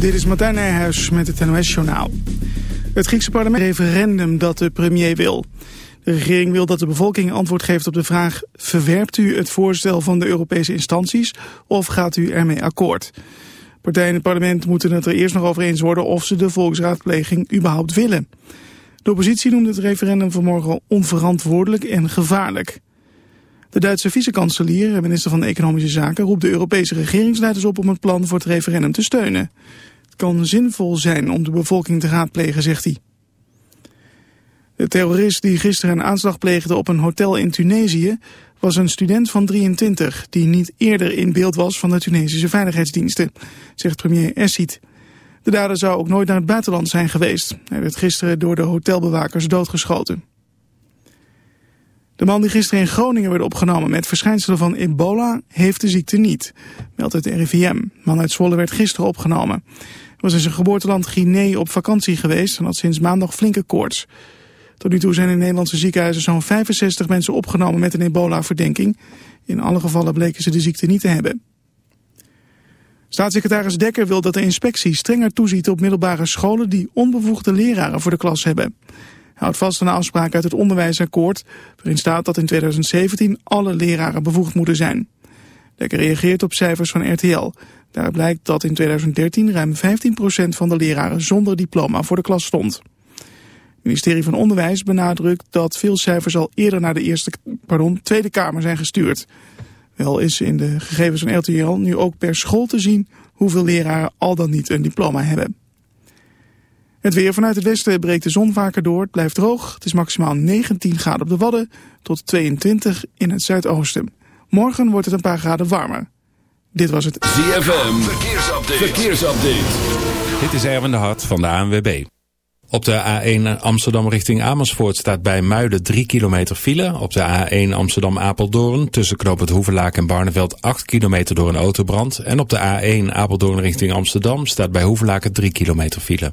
Dit is Martijn Nijhuis met het NOS-journaal. Het Griekse parlement referendum dat de premier wil. De regering wil dat de bevolking antwoord geeft op de vraag... verwerpt u het voorstel van de Europese instanties of gaat u ermee akkoord? Partijen in het parlement moeten het er eerst nog over eens worden... of ze de volksraadpleging überhaupt willen. De oppositie noemde het referendum vanmorgen onverantwoordelijk en gevaarlijk. De Duitse vicekanselier en minister van Economische Zaken roept de Europese regeringsleiders op om het plan voor het referendum te steunen. Het kan zinvol zijn om de bevolking te raadplegen, zegt hij. De terrorist die gisteren een aanslag pleegde op een hotel in Tunesië was een student van 23 die niet eerder in beeld was van de Tunesische veiligheidsdiensten, zegt premier Essid. De dader zou ook nooit naar het buitenland zijn geweest. Hij werd gisteren door de hotelbewakers doodgeschoten. De man die gisteren in Groningen werd opgenomen met verschijnselen van ebola heeft de ziekte niet, meldt het RIVM. De man uit Zwolle werd gisteren opgenomen. Hij was in zijn geboorteland Guinea op vakantie geweest en had sinds maandag flinke koorts. Tot nu toe zijn in Nederlandse ziekenhuizen zo'n 65 mensen opgenomen met een ebola-verdenking. In alle gevallen bleken ze de ziekte niet te hebben. Staatssecretaris Dekker wil dat de inspectie strenger toeziet op middelbare scholen die onbevoegde leraren voor de klas hebben houdt vast aan de afspraak uit het onderwijsakkoord... waarin staat dat in 2017 alle leraren bevoegd moeten zijn. Dekker reageert op cijfers van RTL. Daar blijkt dat in 2013 ruim 15% van de leraren zonder diploma voor de klas stond. Het ministerie van Onderwijs benadrukt dat veel cijfers al eerder naar de eerste, pardon, Tweede Kamer zijn gestuurd. Wel is in de gegevens van RTL nu ook per school te zien hoeveel leraren al dan niet een diploma hebben. Het weer vanuit het westen breekt de zon vaker door. Het blijft droog. Het is maximaal 19 graden op de Wadden tot 22 in het zuidoosten. Morgen wordt het een paar graden warmer. Dit was het ZFM. Verkeersupdate. Verkeersupdate. Dit is Erwin de Hart van de ANWB. Op de A1 Amsterdam richting Amersfoort staat bij Muiden 3 kilometer file. Op de A1 Amsterdam-Apeldoorn tussen Knoop het Hoevelaak en Barneveld 8 kilometer door een autobrand. En op de A1 Apeldoorn richting Amsterdam staat bij Hoevelaken 3 kilometer file.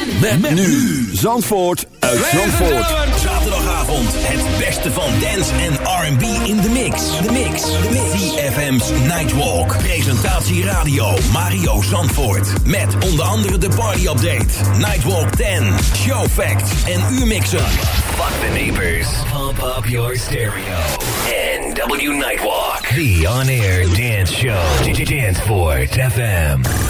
ZFM. Met, nu. Zandvoort uit Zandvoort. Zaterdagavond het beste van dance en R&B in de mix. De mix. De mix. CFM's Nightwalk. Presentatie radio Mario Zandvoort. Met onder andere de party update. Nightwalk 10. Show facts en U-mixen. Fuck the neighbors. Pump up your stereo. NW Nightwalk. The on-air dance show. Danceport FM.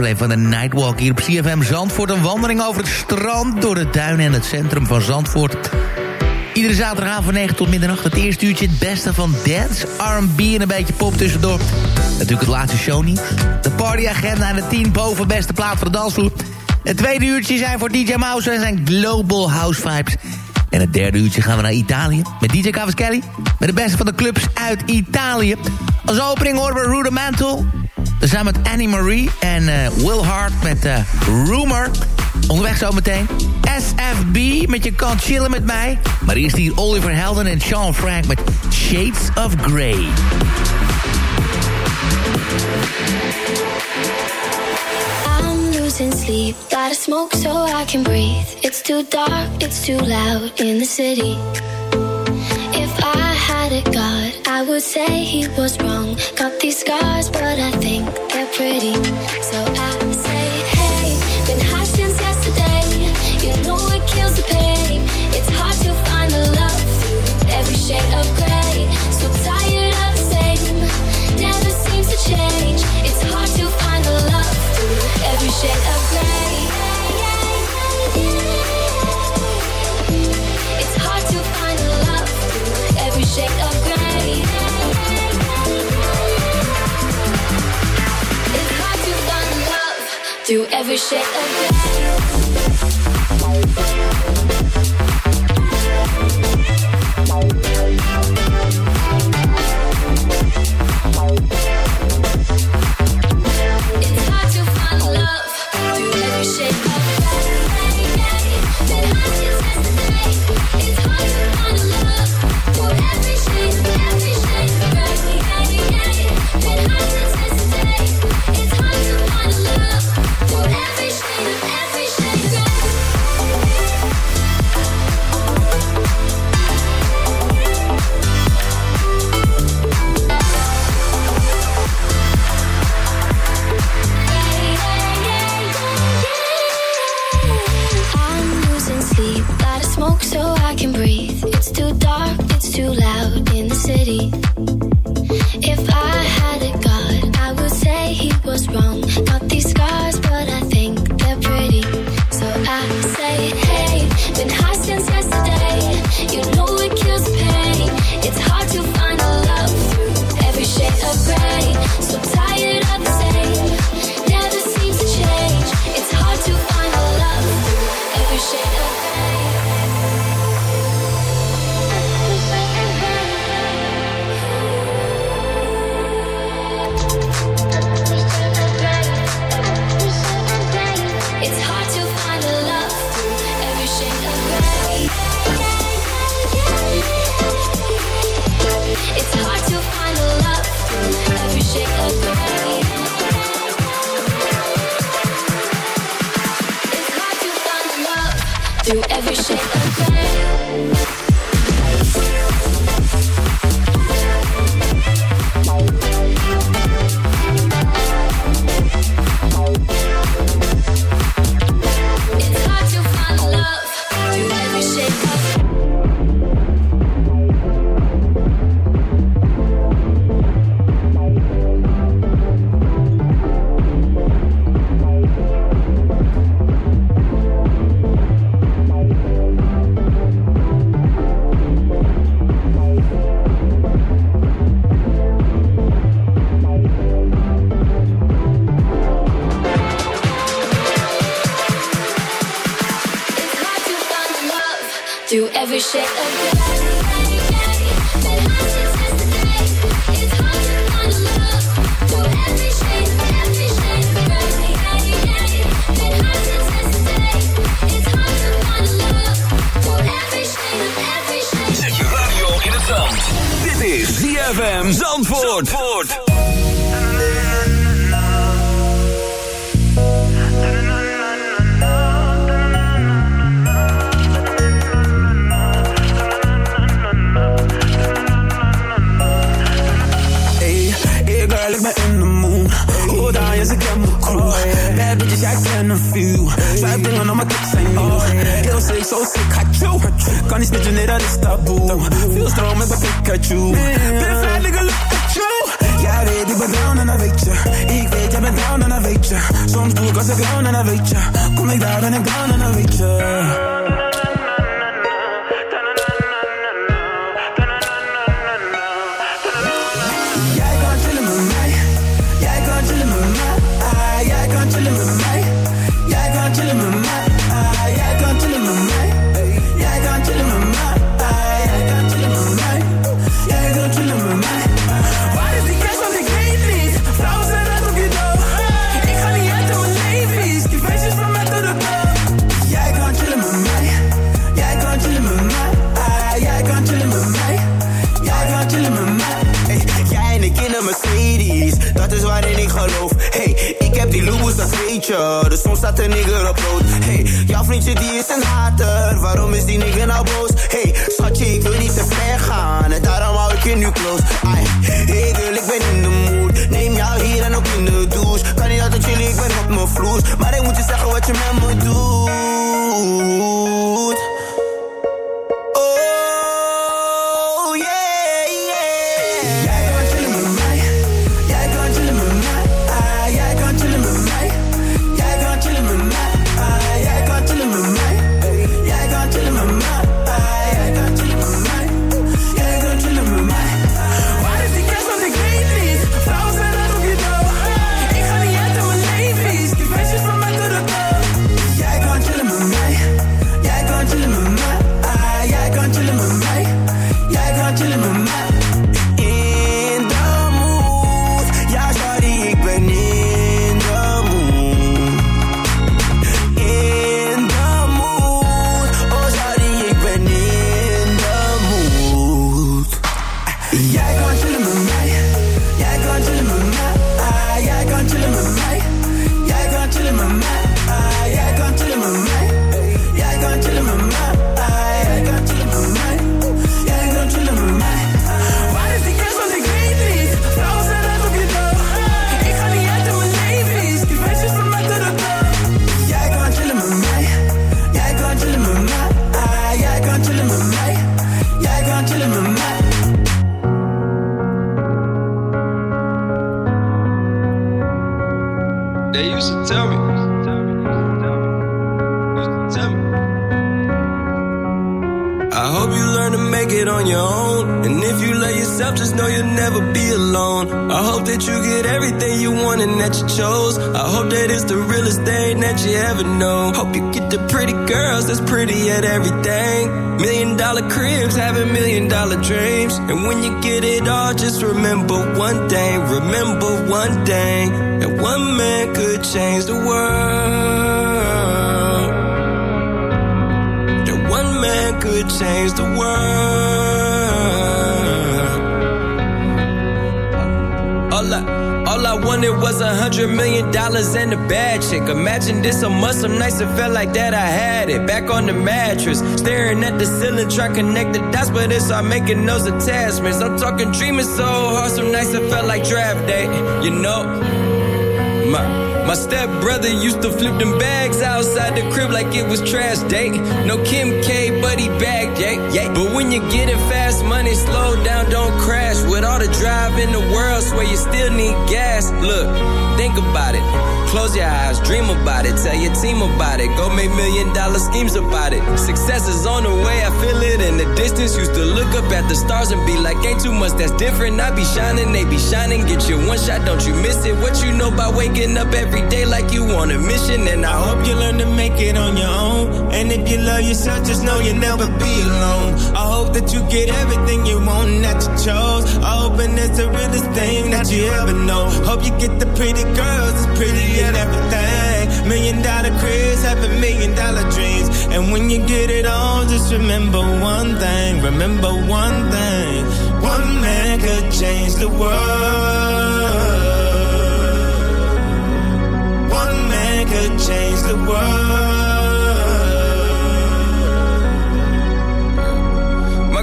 aflevering van de Nightwalk hier op CFM Zandvoort. Een wandeling over het strand, door de duinen en het centrum van Zandvoort. Iedere zaterdagavond van 9 tot middernacht het eerste uurtje het beste van dance, R&B en een beetje pop tussendoor. Natuurlijk het laatste show niet. De partyagenda en de 10 boven beste plaat voor de dansvloer. Het tweede uurtje zijn voor DJ Mouse en zijn Global House Vibes. En het derde uurtje gaan we naar Italië. Met DJ Cavaschelli. Met de beste van de clubs uit Italië. Als opening horen we Rudimental. Samen met Annie Marie en eh, Will Hart met eh, Rumor. Onderweg zometeen. SFB met Je kan chillen met mij. Maar eerst hier Oliver Helden en Sean Frank met Shades of Grey. I'm losing sleep, gotta smoke so I can breathe. It's too dark, it's too loud in the city. If I had a god, I would say he was wrong. Got these scars, but I think pretty. So shit again. dat is taboe. Veel stromen bij mijn Pikachu. Ben vrij, nigga, look at you. Ja, weet, ik ben down en dat weet je. Ik weet, jij bent down en dat weet je. Soms doe ik als ik down en dat weet je. Kom ik daar, en ik down en dat weet je. die is een hater. Waarom is die nigga nou boos? Hey, schatje ik wil niet te ver gaan. En daarom hou ik je nu close. Ai, hey girl ik ben in de mood. Neem jou hier en ook in de douche. Kan niet altijd jullie, ik ben op mijn vloes Maar ik moet je zeggen wat je met million dollars and a bad chick. Imagine this a month, some nights it felt like that I had it. Back on the mattress, staring at the ceiling, trying to connect the dots, but it's all making those attachments. I'm talking dreaming so hard, some nights it felt like draft day. You know, my my stepbrother used to flip them bags outside the crib like it was trash day. No Kim K, but he bagged, yeah, yeah. But when you get it fast money, slow down, don't crash. With all the drive in the world, swear you still need gas. Look, think about it. Close your eyes, dream about it. Tell your team about it. Go make million dollar schemes about it. Success is on the way, I feel it in the distance. Used to look up at the stars and be like, ain't too much that's different. I be shining, they be shining. Get your one shot, don't you miss it. What you know about waking up every day like you on a mission. And I hope you learn to make it on your own. And if you love yourself, just know you'll never be alone. I hope that you get everything you want that you chose. I hope and it's the realest thing that you ever know. Hope you get the pretty girls, it's pretty and everything. Million dollar cribs, having million dollar dreams. And when you get it all, just remember one thing. Remember one thing. One man could change the world. Could change the world.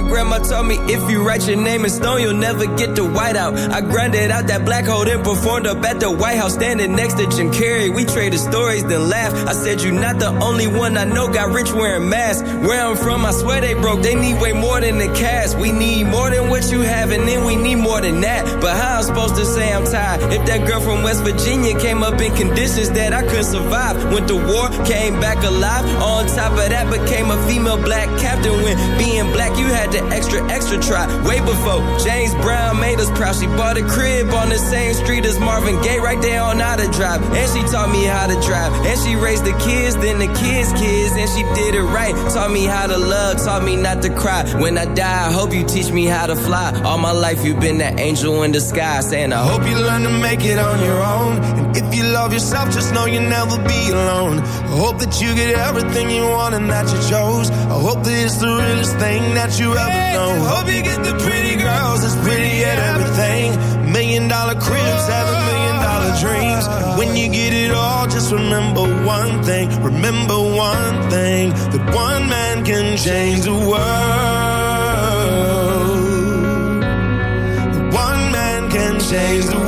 Grandma told me if you write your name in stone, you'll never get the white out. I grinded out that black hole, then performed up at the White House, standing next to Jim Carrey. We traded stories, then laughed. I said, You're not the only one I know got rich wearing masks. Where I'm from, I swear they broke. They need way more than the cash. We need more than what you have, and then we need more than that. But how I'm supposed to say I'm tired if that girl from West Virginia came up in conditions that I couldn't survive? Went to war, came back alive. On top of that, became a female black captain. When being black, you had to extra, extra try. Way before James Brown made us proud. She bought a crib on the same street as Marvin Gaye, right there on how to drive. And she taught me how to drive. And she raised the kids, then the kids' kids. And she did it right. Taught me how to love, taught me not to cry. When I die, I hope you teach me how to fly. All my life, you've been that angel in the sky. Saying, I hope you learn to make it on your own. If you love yourself, just know you'll never be alone. I hope that you get everything you want and that you chose. I hope that it's the realest thing that you ever know. Hope you get the pretty girls that's pretty at everything. Million dollar cribs, having million dollar dreams. When you get it all, just remember one thing. Remember one thing that one man can change the world. One man can change the world.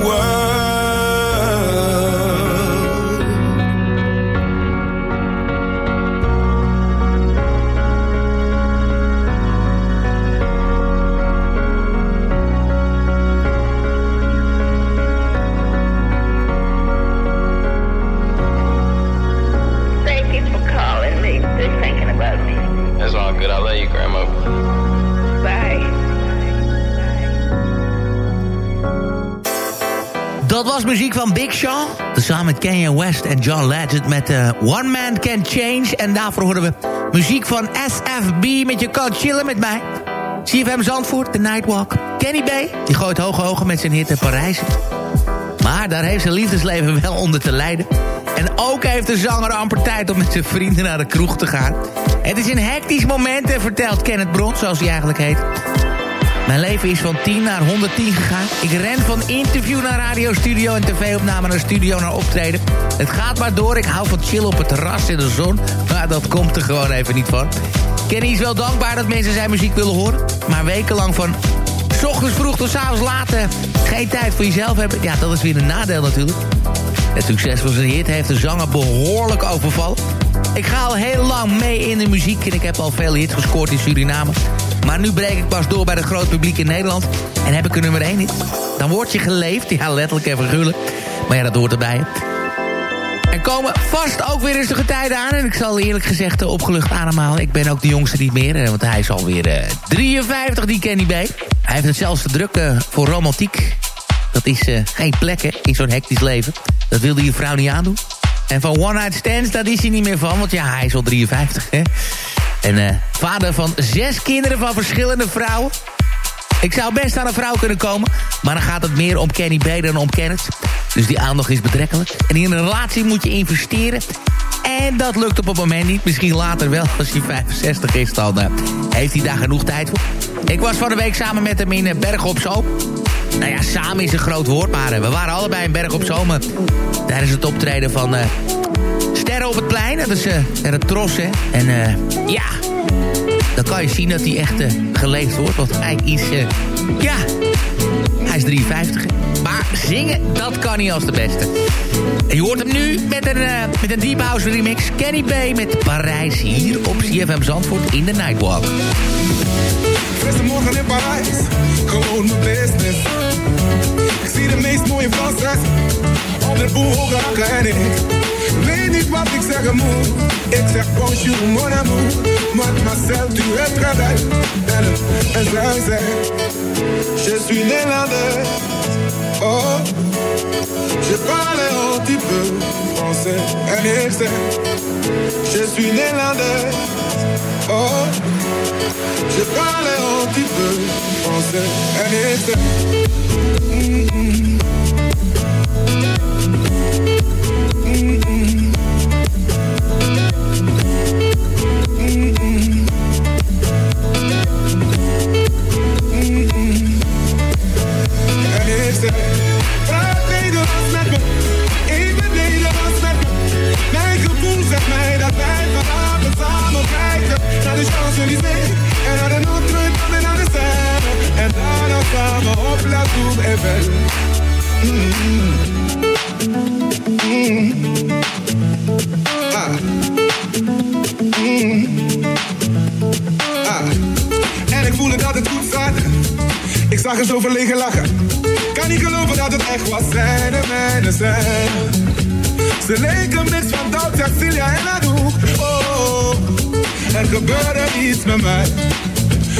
Dat was muziek van Big Sean. Samen met Kanye West en John Legend met eh, One Man Can Change. En daarvoor horen we muziek van SFB met Je Kan Chillen Met Mij. CFM Zandvoort, de Nightwalk. Kenny B, die gooit hoge ogen met zijn hit in Parijs. Maar daar heeft zijn liefdesleven wel onder te lijden. En ook heeft de zanger amper tijd om met zijn vrienden naar de kroeg te gaan. Het is een hectisch moment, en vertelt Kenneth Bron, zoals hij eigenlijk heet. Mijn leven is van 10 naar 110 gegaan. Ik ren van interview naar radiostudio en tv-opname naar studio naar optreden. Het gaat maar door. Ik hou van chillen op het terras in de zon. Maar dat komt er gewoon even niet van. Kenny is wel dankbaar dat mensen zijn muziek willen horen. Maar wekenlang van s ochtends vroeg tot s avonds laat eh, geen tijd voor jezelf hebben. Ja, dat is weer een nadeel natuurlijk. Het succes van zijn hit heeft de zanger behoorlijk overvallen. Ik ga al heel lang mee in de muziek en ik heb al veel hits gescoord in Suriname. Maar nu breek ik pas door bij het groot publiek in Nederland. En heb ik een nummer 1 hit. Dan word je geleefd, ja letterlijk en figuurlijk. Maar ja, dat hoort erbij. Er komen vast ook weer rustige tijden aan. En ik zal eerlijk gezegd opgelucht ademhalen. Ik ben ook de jongste niet meer. eh, Want hij is alweer eh 53, die Kenny B. Hij heeft het zelfs te druk eh, voor romantiek. Dat is geen plek in zo'n hectisch leven. Dat wilde je vrouw niet aandoen. En van one night stands, dat is hij niet meer van. Want ja, hij is al 53 hè. En eh, vader van zes kinderen van verschillende vrouwen. Ik zou best aan een vrouw kunnen komen. Maar dan gaat het meer om Kenny B dan om Kenneth. Dus die aandacht is betrekkelijk. En in een relatie moet je investeren. En dat lukt op het moment niet. Misschien later wel. Als hij 65 is, dan eh, heeft hij daar genoeg tijd voor. Ik was van de week samen met hem in eh, Berg op Zoom. Nou ja, samen is een groot woord, maar we waren allebei in Berg op Zoom. Tijdens het optreden van Op het Plein. Dat is eh er tros, hè. En eh, ja, dan kan je zien dat hij echt eh, geleefd wordt. Want hij is, ja, hij is 53. hè. Maar zingen, dat kan hij als de beste. Je hoort hem nu met een, met een Deep House remix. Kenny B met Parijs hier op CFM Zandvoort in de Nightwalk. Frisse morgen in Parijs, gewoon mijn business. Ik zie de meest mooie Franses, op de weet niet wat ik zeggen moet. Ik zeg bonjour mon amour, mademoiselle tu es très belle. En, en zij zegt, je suis néerlandaise, oh. Je parle un petit peu français en ik zeg, je suis néerlandaise, oh. Je parle un petit peu français en ik zeg mm, mm. Samen op La Tour Eiffel. Ah. Mm. Ah. En ik voelde dat het goed zat. Ik zag er zo verlegen lachen. Kan niet geloven dat het echt was. Zij de mijne zijn. Ze leken mix van Doubt, Cecilia en Anouk. Oh, er gebeurde iets met mij.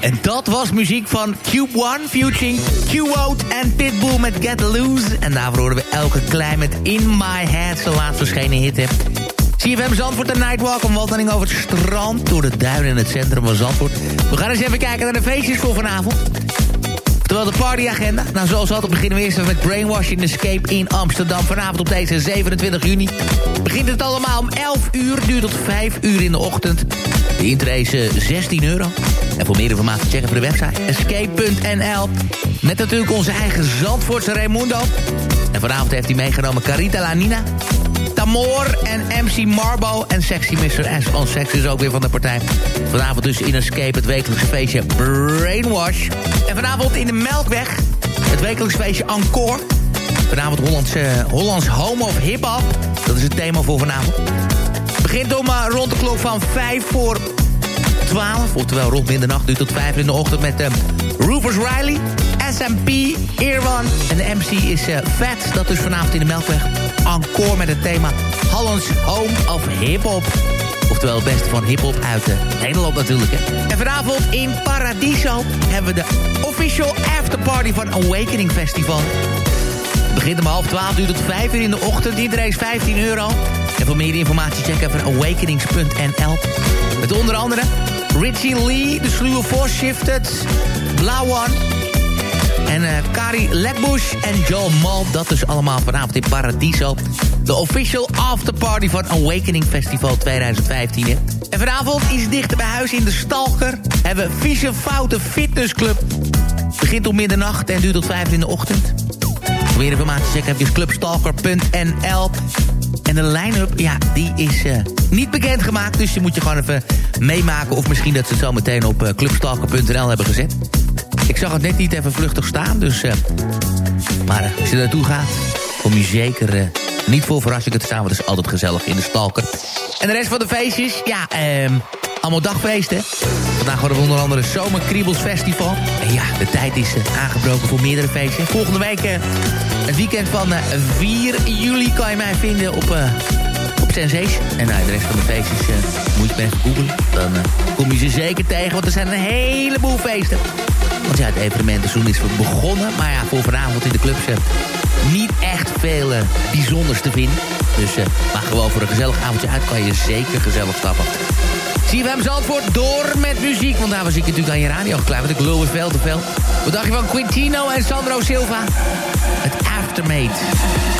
En dat was muziek van Cube One, featuring Q-Woat en Pitbull met Get Loose. En daarvoor horen we Elke Klein met In My Head, zijn laatst verschenen hit. hè. CFM Zandvoort, de Nightwalk, een wandeling over het strand... door de duinen in het centrum van Zandvoort. We gaan eens even kijken naar de feestjes voor vanavond. Terwijl de partyagenda. Nou, zoals altijd beginnen we eerst even met Brainwashing Escape in Amsterdam. Vanavond op deze 27 juni. Begint het allemaal om 11 uur, duurt tot 5 uur in de ochtend. De intree is eh, 16 euro. En voor meer informatie check even de website escape.nl. Met natuurlijk onze eigen Zandvoortse Raimundo. En vanavond heeft hij meegenomen Carita Lanina. Tamor en MC Marbo en Sexy Mr. S. On Sex is ook weer van de partij. Vanavond dus in Escape het wekelijkse feestje Brainwash. En vanavond in de Melkweg het wekelijks feestje Encore. Vanavond Hollands, Hollands Home of Hip Hop. Dat is het thema voor vanavond. Het begint om eh, rond de klok van 5 voor 12. Oftewel rond middernacht nu tot 5 in de ochtend met eh, Rufus Riley, SMP, Irwan. En de MC is eh Vet. Dat is vanavond in de Melkweg. Encore met het thema Hollands Home of Hip Hop. Oftewel het beste van hip-hop uit eh, Nederland natuurlijk. Hè. En vanavond in Paradiso hebben we de official afterparty van Awakening Festival. Het begint om half 12 uur tot 5 uur in de ochtend. Iedereen is 15 euro. En voor meer informatie check even awakenings.nl. Met onder andere Richie Lee, de sluwe Force Shifted, Blauwan... En eh Kari Letbush en Joel Mal, dat is allemaal vanavond in Paradiso. De official afterparty van Awakening Festival 2015. hè. En vanavond iets dichter bij huis in de Stalker... hebben we Vieze Foute Fitnessclub. Begint om middernacht en duurt tot 5 in de ochtend. Voor meer informatie check even clubstalker.nl. En de line-up, ja, die is eh, niet bekendgemaakt. Dus je moet je gewoon even meemaken. Of misschien dat ze het zo meteen op eh, clubstalker.nl hebben gezet. Ik zag het net niet even vluchtig staan, dus... eh, maar als je naartoe gaat, kom je zeker niet voor verrassingen te staan... want het is altijd gezellig in de Stalker. En de rest van de feestjes, ja, ehm, allemaal dagfeesten. Vandaag hadden we onder andere Zomerkriebels Festival. En ja, de tijd is eh, aangebroken voor meerdere feesten. Volgende week eh, het weekend van eh, 4 juli kan je mij vinden op... eh, op Sensation. En de rest van de feestjes eh, moet je even googlen. Dan eh, kom je ze zeker tegen, want er zijn een heleboel feesten. Want ja, het evenementenseizoen is begonnen. Maar ja, voor vanavond in de clubs eh, niet echt veel eh, bijzonders te vinden. Dus eh maar gewoon voor een gezellig avondje uit kan je zeker gezellig stappen. CFM Zandvoort door met muziek. Want daar was ik natuurlijk aan je radio geklaard. Want ik lul weer veel te veel. Wat dacht je van Quintino en Sandro Silva? Het Aftermate.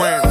Chris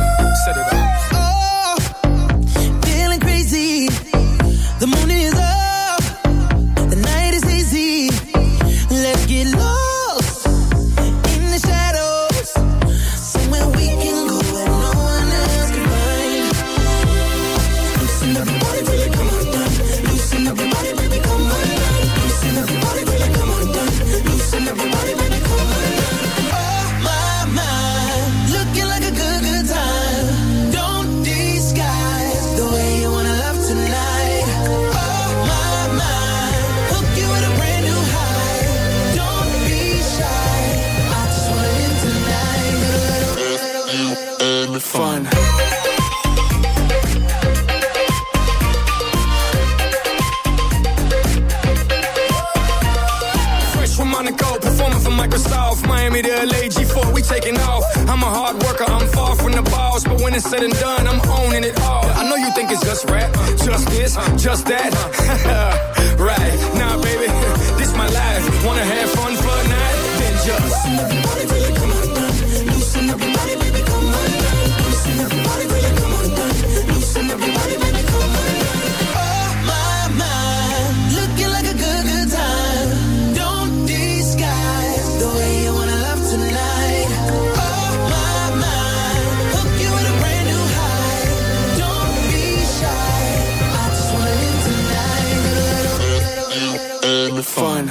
fun.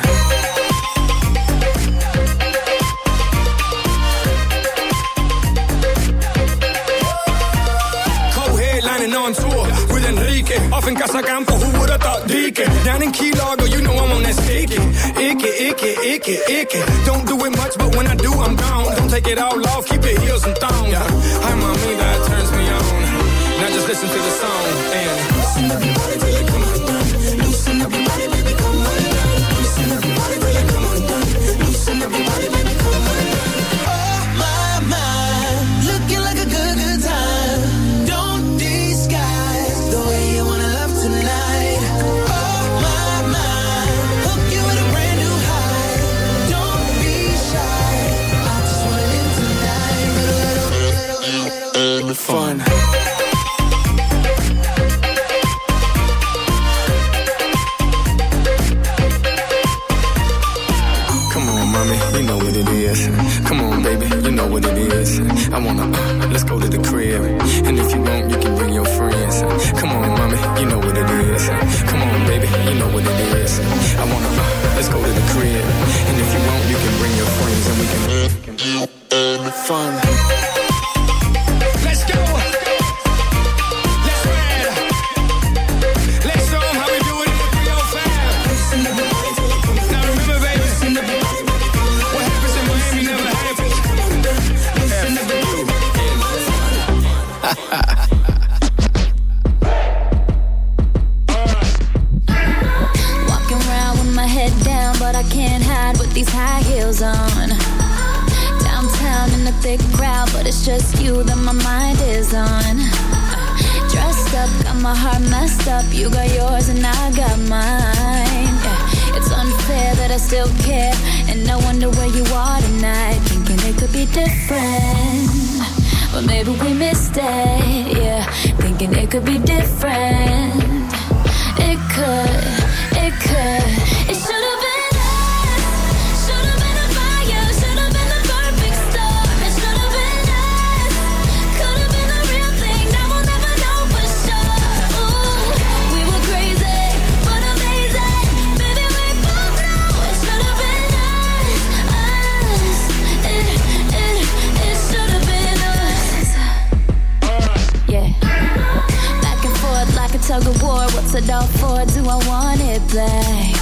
Co-headlining on tour with Enrique. Off in Casacampo, who would've thought Deacon? Down in Key Largo, you know I'm on that sticky. Icky, icky, icky, icky. Don't do it much, but when I do, I'm gone. Don't take it all off, keep your heels and thong. Yeah. I'm a me, that turns me on. Now just listen to the song and... Everybody till it Everybody Let's go to the crib. goes on. Downtown in a thick crowd, but it's just you that my mind is on. Dressed up, got my heart messed up. You got yours and I got mine. Yeah. It's unfair that I still care, and I wonder where you are tonight. Thinking it could be different, but maybe we missed it. Yeah, thinking it could be different. It could, it could, it should. So don't for do I want it back?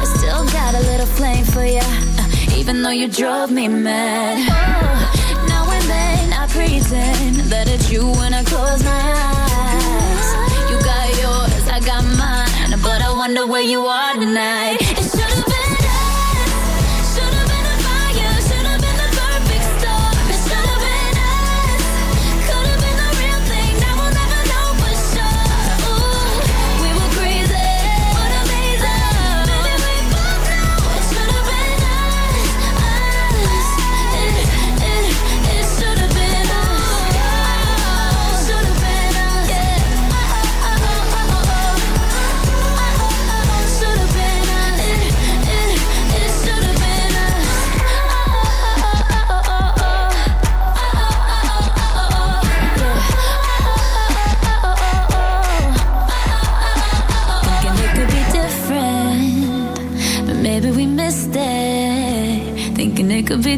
I still got a little flame for ya, uh, even though you drove me mad. Oh, now and then I pretend that it's you when I close my eyes. You got yours, I got mine, but I wonder where you are tonight.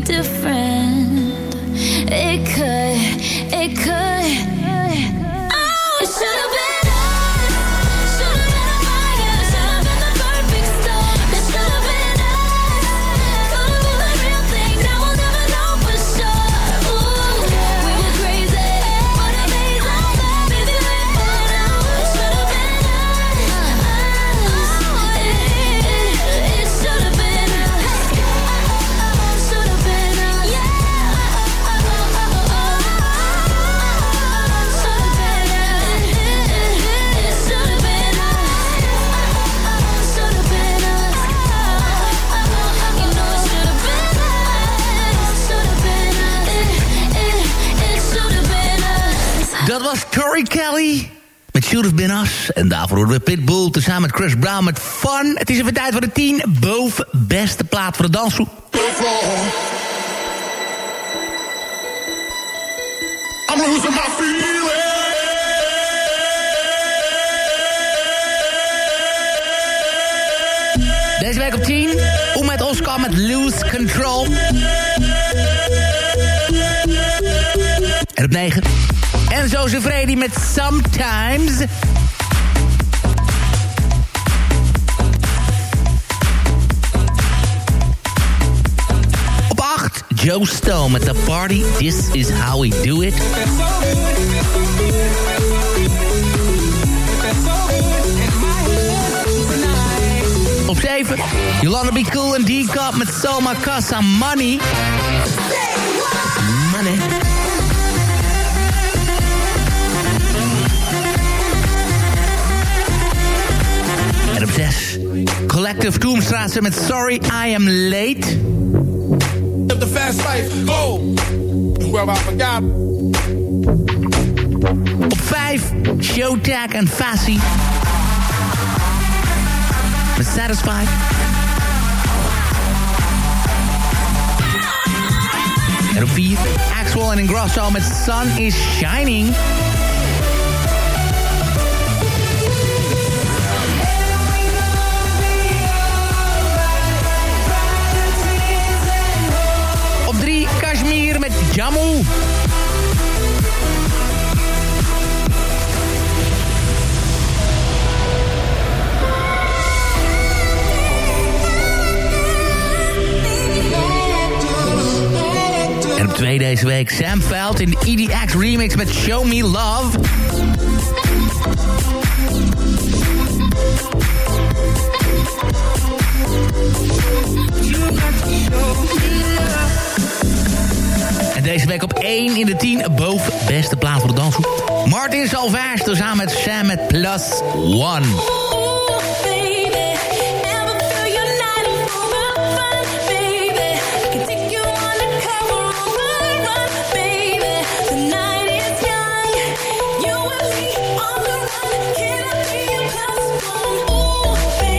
different. Horen we Pitbull tezamen met Chris Brown met Fun. Het is even tijd voor de 10 boven beste plaat voor de dansgroep. I'm losing my feeling. Deze week op 10, om met Oscar met Lose Control. En op 9, Enzo Freddy met Sometimes. Joe met The Party, This Is How We Do It. Op 7, Yolanda Be Cool en D-Cup met Soma Casa Money. Money. En op 6, Collective Toomstraatse met Sorry I Am Late. Fast life. Go. Where I forgot. Op 5, Showtag en Fassi. Met Satisfied. En op 4, Axwell en Ingrosso met Sun is Shining. Jammu. En op 2 deze week Sam Veld in de EDX remix met Show Me Love. Deze week op 1 in de 10 boven beste plaat voor de dansgroep. Martin Salvage samen met Sam met Plus One.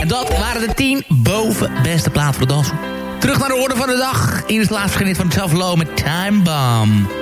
En dat waren de 10 boven beste plaat voor de dansgroep. Terug naar de orde van de dag. In het laatste geniet van Self met Time Bomb.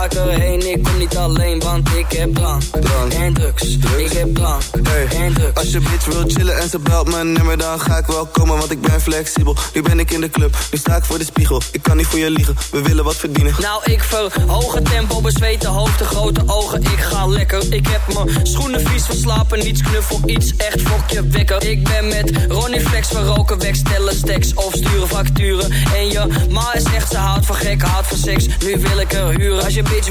ik erheen. Ik kom niet alleen, want ik heb drank, en drugs. Ik heb drank en drugs. Als je bitch wil chillen en ze belt mijn nummer, dan ga ik wel komen, want ik ben flexibel. Nu ben ik in de club, nu sta ik voor de spiegel. Ik kan niet voor je liegen, we willen wat verdienen. Nou, ik verhoog het tempo, bezweten hoofd, de grote ogen. Ik ga lekker, ik heb mijn schoenen vies verslapen. Niets knuffel, iets echt fokje wekker. Ik ben met Ronnie Flex, we roken weg, stellen stacks of sturen facturen. En je ma is echt, ze houdt van gek, houdt van seks. Nu wil ik er huren. Als je bitch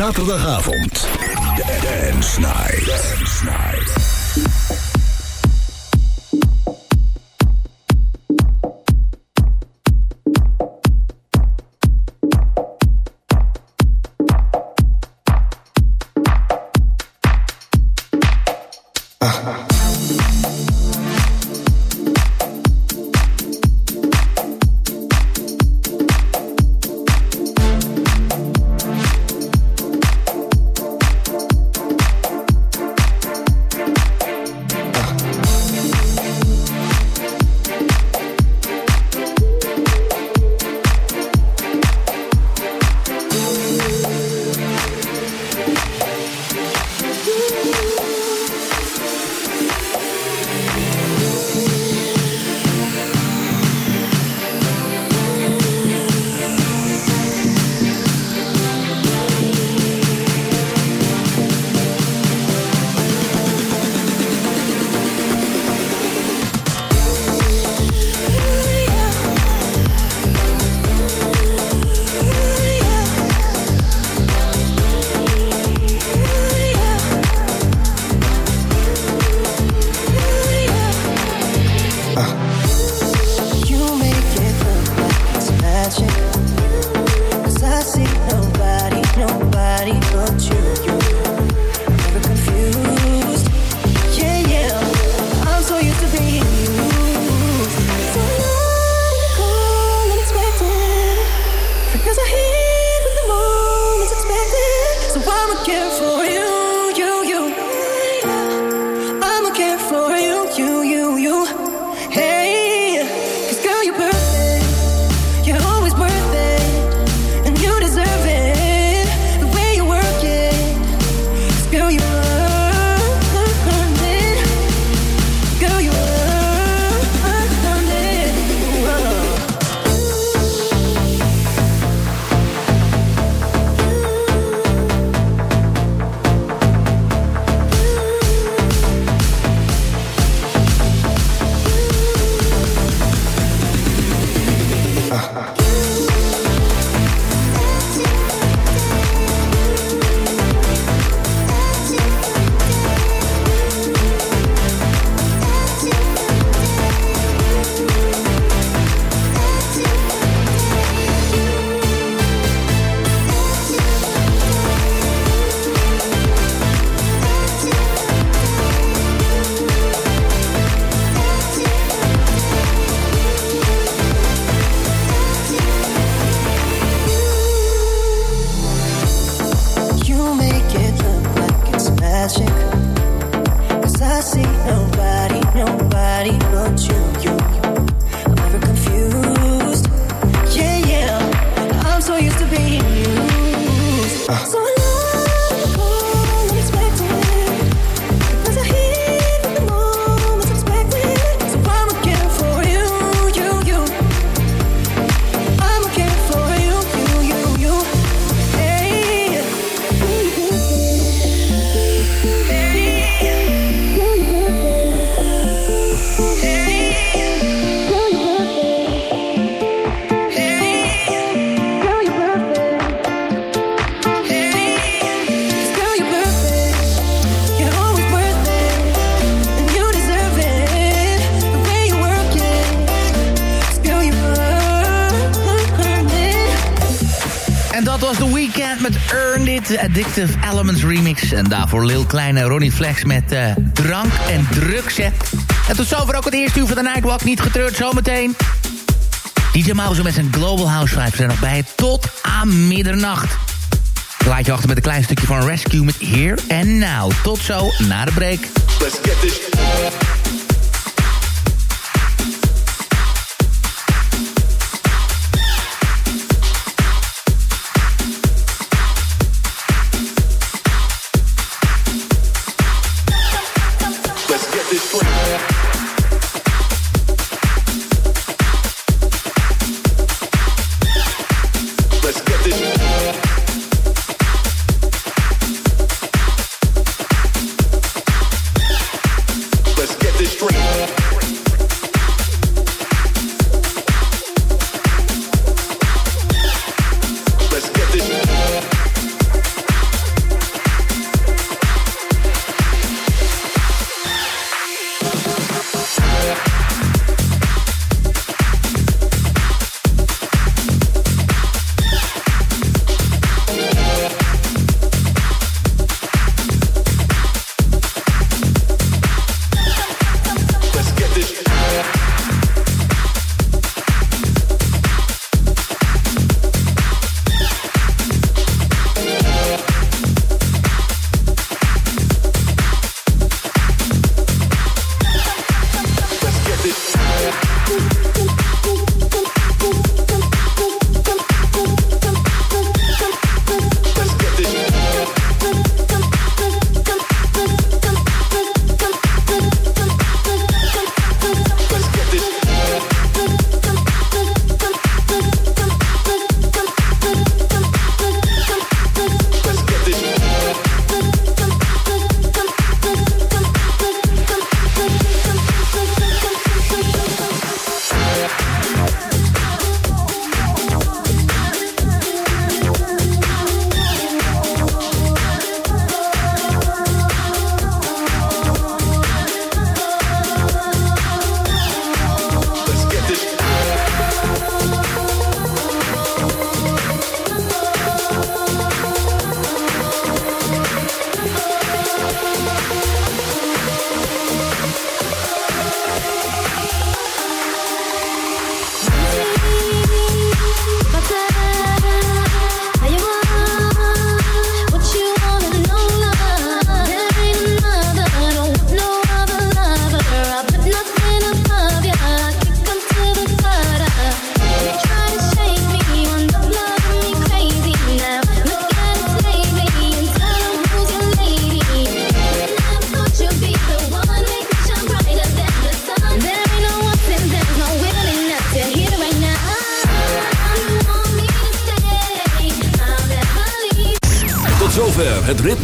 Zaterdagavond. Dance Night. Dance Night. De Addictive Elements remix. En daarvoor Lil Kleine Ronnie Flex met eh, drank en drugs. hè. En tot zover ook het eerste uur van de Nightwalk. Niet getreurd, zometeen. DJ Mouse met zijn Global House Vibes zijn nog bij tot aan middernacht. Laat je achter met een klein stukje van Rescue met Here and Now. Tot zo, na de break.